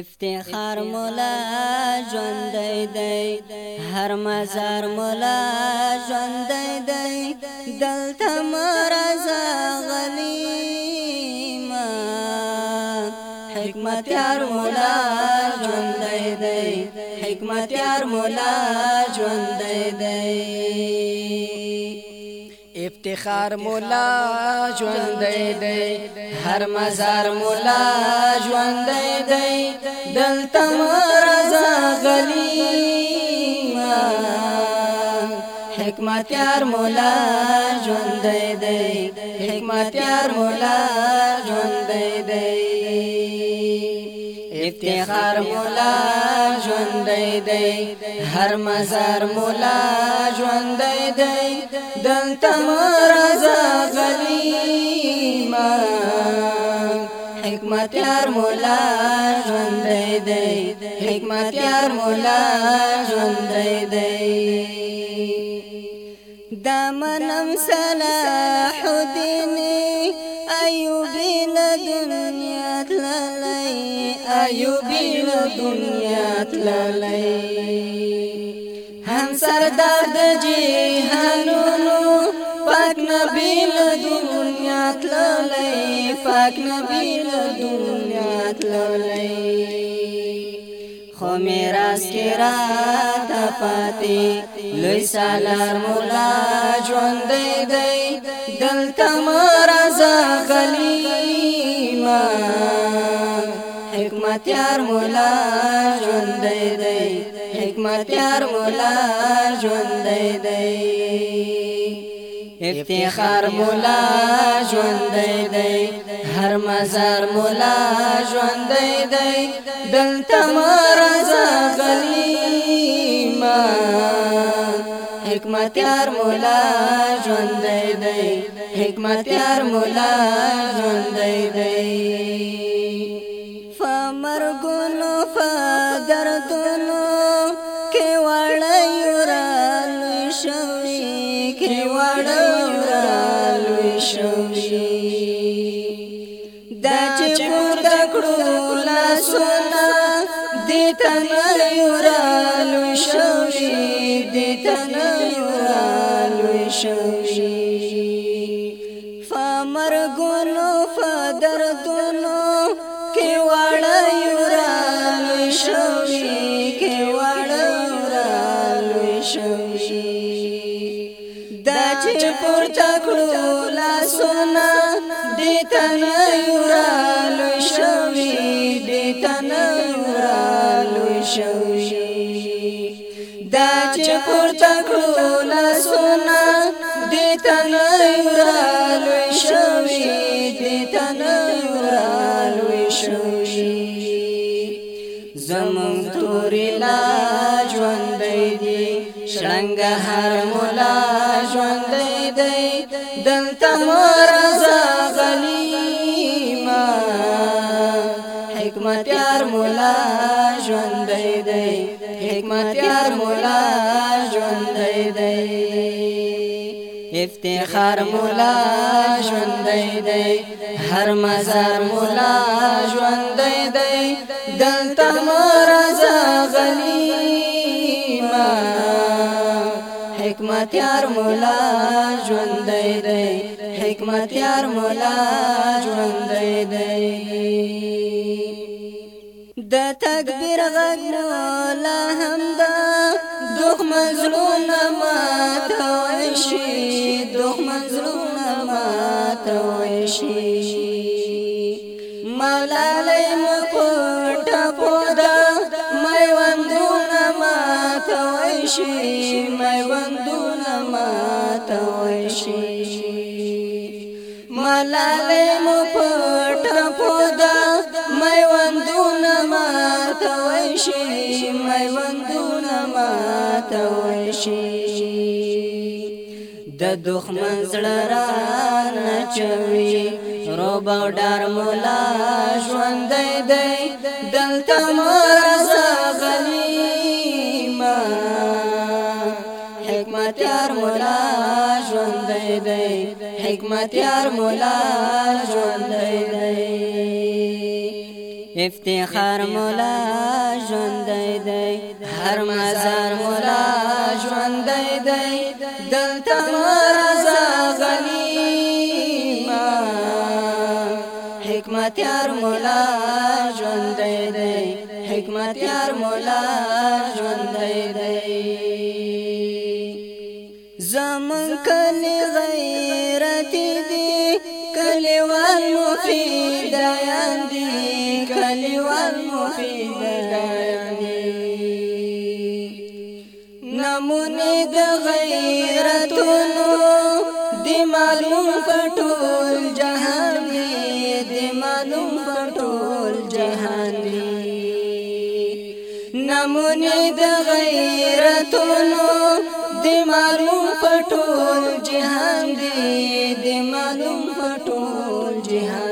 افتخار مولا ژوند دی هر مزار مولا ژوند دی دلته مرزا غلی ما حکمت یار مولا ژوند دی حکمت یار مولا ژوند دی افتخار مولا ژوند دی هر مزار مولا ژوند دی دلته مرزا غلی ما حکمت یار مولا ژوند دی حکمت یار مولا ژوند دی افتخار مولا ژوند دی هر مزار مولا ژوند دی دلته مرزا غلی ما حکمت یار مولا ژوند دی حکمت یار مولا ژوند دی دمنم صلاح الدین ایوبی له دنیا تللی یبین دنیا تللی هم سردار د جهانونو پاک نبی له دنیا تللی پاک نبی له دنیا تللی خو میراث کې را تپاتې لوی سالار مولا ژوند دی دل تمرزا غلیما حکمت یار مولا ژوند دی حکمت یار مولا ژوند دی افتخار مولا ژوند دی هر مزار مولا ژوند دی دل تمرزا غلی ما حکمت یار مولا ژوند دی حکمت یار مولا ژوند دی په گردونو کې وړي ورالوي شوي کې وړي ورالوي شوي دا چې پورته کړو لاسونه دې تن ورالوي شوي دې تن ورالوي شوي فمرګونو فدردونو سنا دې تن یورالو شوي دې تن یورالو شوي دا چې پورته کړو لا سنا دې تن یورالو شوي دې تن یورالو شوي زمون تورې لا ژوند دې شرنګ هر مولا ژوند دې دلته متیار مولا ژوند دی افتخار مولا ژوند دی هر مزار مولا ژوند دی دلته مرزا غلی ما حکمت یار مولا ژوند دی حکمت یار مولا ژوند دی د تکبیر غږ لا هم دا دوه مظلوم مات وشي دوه مظلوم مات وشي ملالای مپټ پودا مې وندون مات وشي مې وندون مات وشي ملالای مپټ شي میوندونه ماتول شي د دښمن زړه را نچوي روب او ډار مولا ژوند دی دلته مرزا غلیما حکمت یار مولا ژوند دی حکمت یار مولا ژوند دی افتخار مولا ژوند دی هر مزار مولا ژوند دی دلته مرزا غنی ما حکمت یار مولا ژوند دی حکمت یار مولا ژوند دی زمون کلی غیرت دی کلیوال مفیدایان الكل والمفيد لانی نمونه د غیرتونو د معلوم پټول جهان د معلوم پټول جهان نمونه د غیرتونو د معلوم پټول جهان د معلوم پټول جهان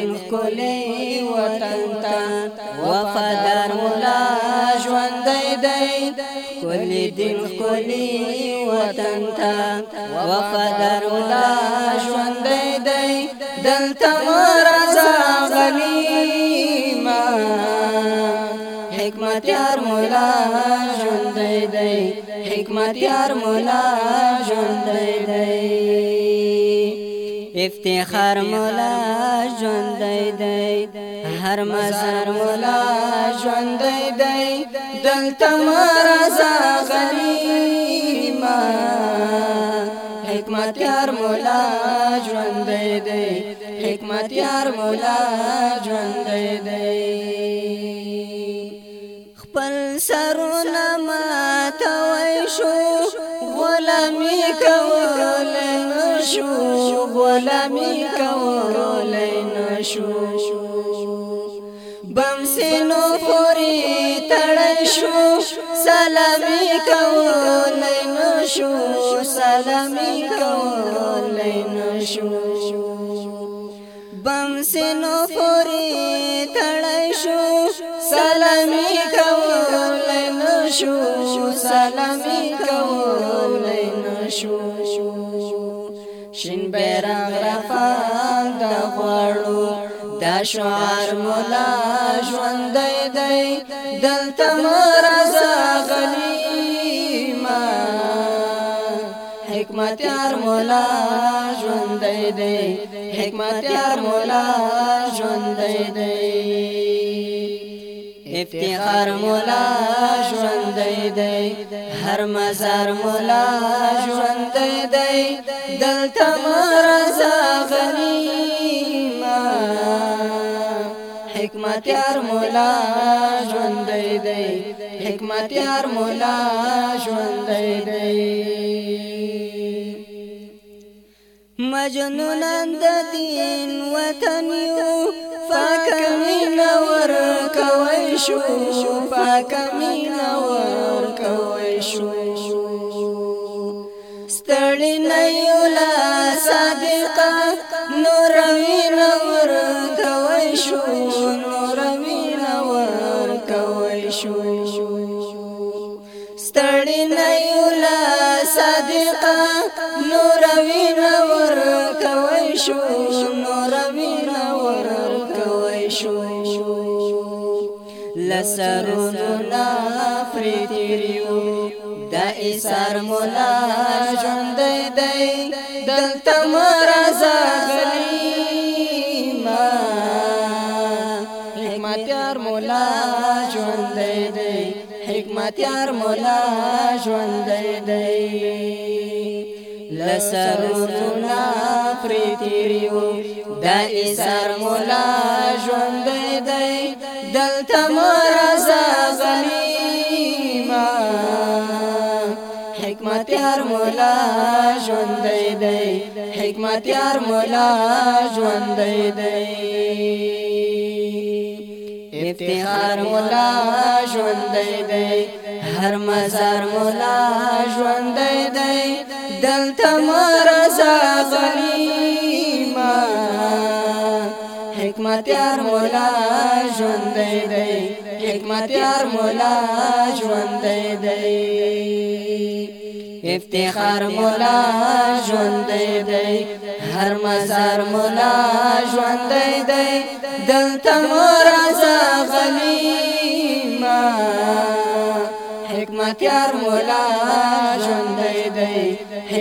دین کولی وطن تا وفادار مولا ژوند دی کولی دین کولی وطن تا وفادار مولا ژوند دی دلته مرزا غنیما حکمت یار مولا حکمت یار مولا افتخار مولا ژوندۍ دی هر مزار مولا ژوندۍ دی دلته مرزا غلیما حکمت یار مولا ژوندۍ دی حکمت یار مولا ژوندۍ دی خپل سرونه ماتوي شو غلامی کولای نشو غلامی کولای نشو بم سینو پوری تړای شو سلامی کولای نشو سلامی کولای نشو بم سینو پوری تړای شو سلامی کولای نشو سلامی کولای شو شین بیرغ رفان د غواړو دا شعار مولا ژوند دی دلته مرزا غلی ما حکمت یار مولا ژوند دی حکمت یار مولا ژوند دی افتخار مولا ژوند دی هر مزار مولا ژوند دی دلته مرزا ما حکمت یار مولا ژوند دی حکمت یار مولا ژوند دی مجنونان د دین وطن یو پاک مینا ور کوي شو پاک مینا ور کوي شو ستړي نه یو لا صادقه نور مینا ور کوي شو نور مینا ور کوي شو ستړي نه یو لا صادقه نور مینا ور کوي شو نور مینا شو لسرونو نفری تیریو دا ایسار مولا جوندی دی دلتا مرزا غلیما حکمتیار مولا جوندی دی حکمتیار مولا جوندی دی لسرونه فريتيريو دا إسر مولا ژوند دی دلته مرزا غلیما حكمة يار مولا ژوند دی حكمة يار مولا ژوند دی افتخار مولا ژوند دي هر مزار مولا دي, دي دل تمرا زغلی ما حکمت یار مولا ژوند دی حکمت یار مولا ژوند دی افتخار مولا ژوند دی هر مزار مولا ژوند دی دل تمرا زغلی ما حکمت یار مولا ژوند دی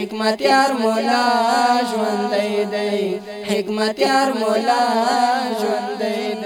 حکمت یار مولا ژوند دی حکمت یار مولا ژوند دی